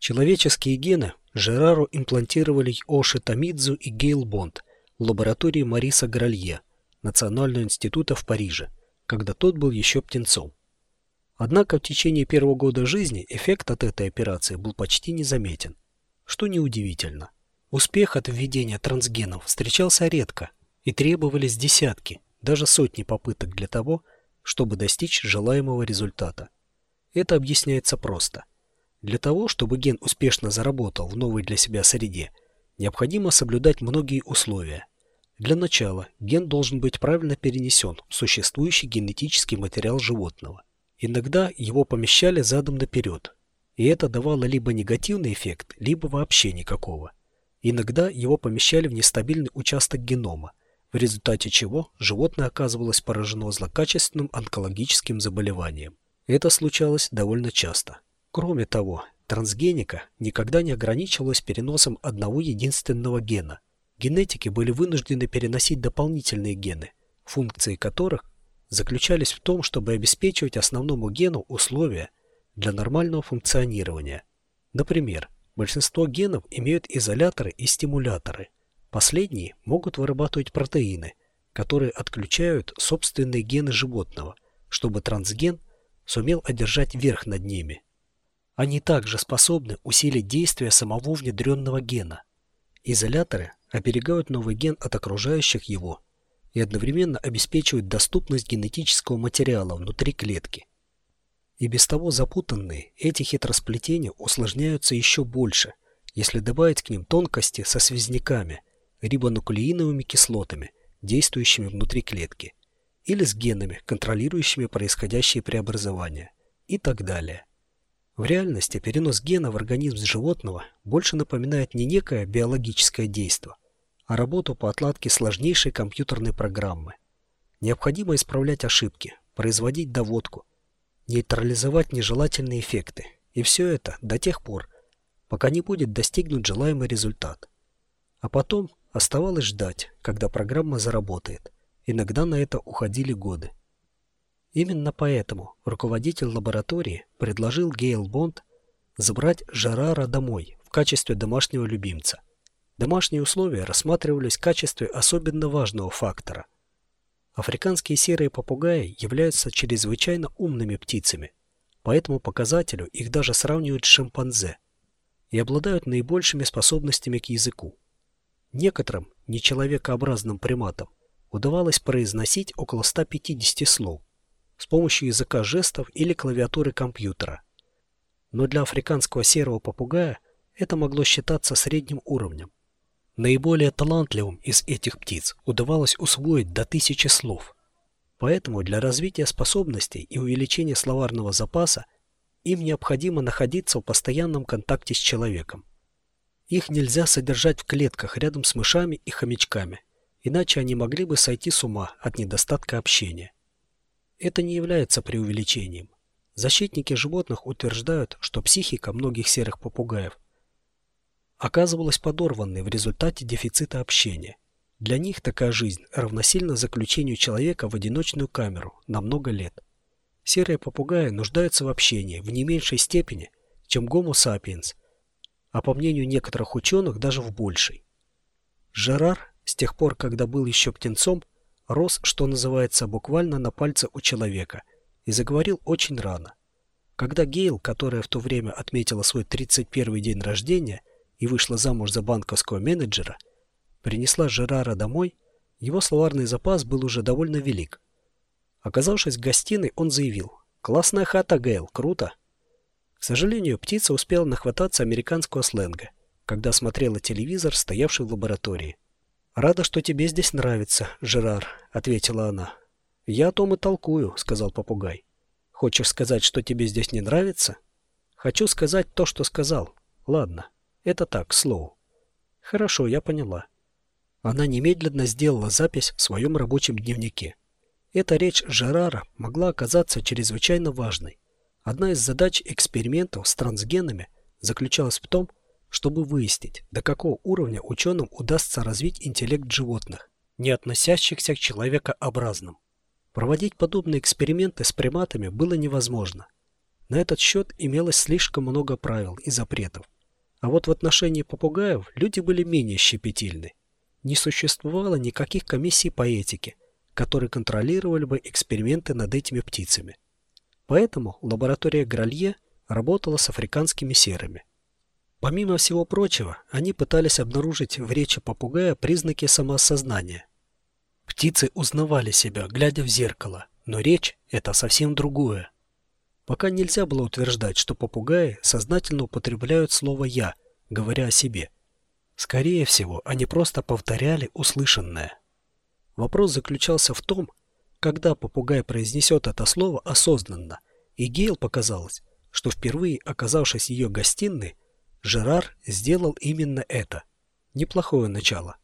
Человеческие гены Жерару имплантировали Оши Тамидзу и Гейл Бонд в лаборатории Мариса Гралье Национального института в Париже, когда тот был еще птенцом. Однако в течение первого года жизни эффект от этой операции был почти незаметен, что неудивительно. Успех от введения трансгенов встречался редко, и требовались десятки, даже сотни попыток для того, чтобы достичь желаемого результата. Это объясняется просто. Для того, чтобы ген успешно заработал в новой для себя среде, необходимо соблюдать многие условия. Для начала ген должен быть правильно перенесен в существующий генетический материал животного. Иногда его помещали задом наперед, и это давало либо негативный эффект, либо вообще никакого. Иногда его помещали в нестабильный участок генома, в результате чего животное оказывалось поражено злокачественным онкологическим заболеванием. Это случалось довольно часто. Кроме того, трансгеника никогда не ограничивалась переносом одного единственного гена. Генетики были вынуждены переносить дополнительные гены, функции которых заключались в том, чтобы обеспечивать основному гену условия для нормального функционирования. Например, большинство генов имеют изоляторы и стимуляторы – Последние могут вырабатывать протеины, которые отключают собственные гены животного, чтобы трансген сумел одержать верх над ними. Они также способны усилить действие самого внедренного гена. Изоляторы оберегают новый ген от окружающих его и одновременно обеспечивают доступность генетического материала внутри клетки. И без того запутанные эти хитросплетения усложняются еще больше, если добавить к ним тонкости со связняками – рибонуклеиновыми кислотами, действующими внутри клетки, или с генами, контролирующими происходящие преобразования, и так далее. В реальности перенос гена в организм животного больше напоминает не некое биологическое действие, а работу по отладке сложнейшей компьютерной программы. Необходимо исправлять ошибки, производить доводку, нейтрализовать нежелательные эффекты, и все это до тех пор, пока не будет достигнут желаемый результат. А потом Оставалось ждать, когда программа заработает. Иногда на это уходили годы. Именно поэтому руководитель лаборатории предложил Гейл Бонд забрать Жерара домой в качестве домашнего любимца. Домашние условия рассматривались в качестве особенно важного фактора. Африканские серые попугаи являются чрезвычайно умными птицами, по этому показателю их даже сравнивают с шимпанзе и обладают наибольшими способностями к языку. Некоторым нечеловекообразным приматам удавалось произносить около 150 слов с помощью языка жестов или клавиатуры компьютера. Но для африканского серого попугая это могло считаться средним уровнем. Наиболее талантливым из этих птиц удавалось усвоить до тысячи слов. Поэтому для развития способностей и увеличения словарного запаса им необходимо находиться в постоянном контакте с человеком. Их нельзя содержать в клетках рядом с мышами и хомячками, иначе они могли бы сойти с ума от недостатка общения. Это не является преувеличением. Защитники животных утверждают, что психика многих серых попугаев оказывалась подорванной в результате дефицита общения. Для них такая жизнь равносильна заключению человека в одиночную камеру на много лет. Серые попугаи нуждаются в общении в не меньшей степени, чем Homo sapiens, а по мнению некоторых ученых даже в большей. Жерар, с тех пор, когда был еще птенцом, рос, что называется, буквально на пальце у человека и заговорил очень рано. Когда Гейл, которая в то время отметила свой 31-й день рождения и вышла замуж за банковского менеджера, принесла Жерара домой, его словарный запас был уже довольно велик. Оказавшись в гостиной, он заявил «Классная хата, Гейл, круто!» К сожалению, птица успела нахвататься американского сленга, когда смотрела телевизор, стоявший в лаборатории. «Рада, что тебе здесь нравится, Жерар», — ответила она. «Я о том и толкую», — сказал попугай. «Хочешь сказать, что тебе здесь не нравится?» «Хочу сказать то, что сказал. Ладно, это так, к слову». «Хорошо, я поняла». Она немедленно сделала запись в своем рабочем дневнике. Эта речь Жерара могла оказаться чрезвычайно важной. Одна из задач экспериментов с трансгенами заключалась в том, чтобы выяснить, до какого уровня ученым удастся развить интеллект животных, не относящихся к человекообразным. Проводить подобные эксперименты с приматами было невозможно. На этот счет имелось слишком много правил и запретов. А вот в отношении попугаев люди были менее щепетильны. Не существовало никаких комиссий по этике, которые контролировали бы эксперименты над этими птицами. Поэтому лаборатория Гралье работала с африканскими серыми. Помимо всего прочего, они пытались обнаружить в речи попугая признаки самоосознания. Птицы узнавали себя, глядя в зеркало, но речь – это совсем другое. Пока нельзя было утверждать, что попугаи сознательно употребляют слово «я», говоря о себе. Скорее всего, они просто повторяли услышанное. Вопрос заключался в том, когда попугай произнесет это слово осознанно, и Гейл показалось, что впервые оказавшись в ее гостиной, Жерар сделал именно это. Неплохое начало.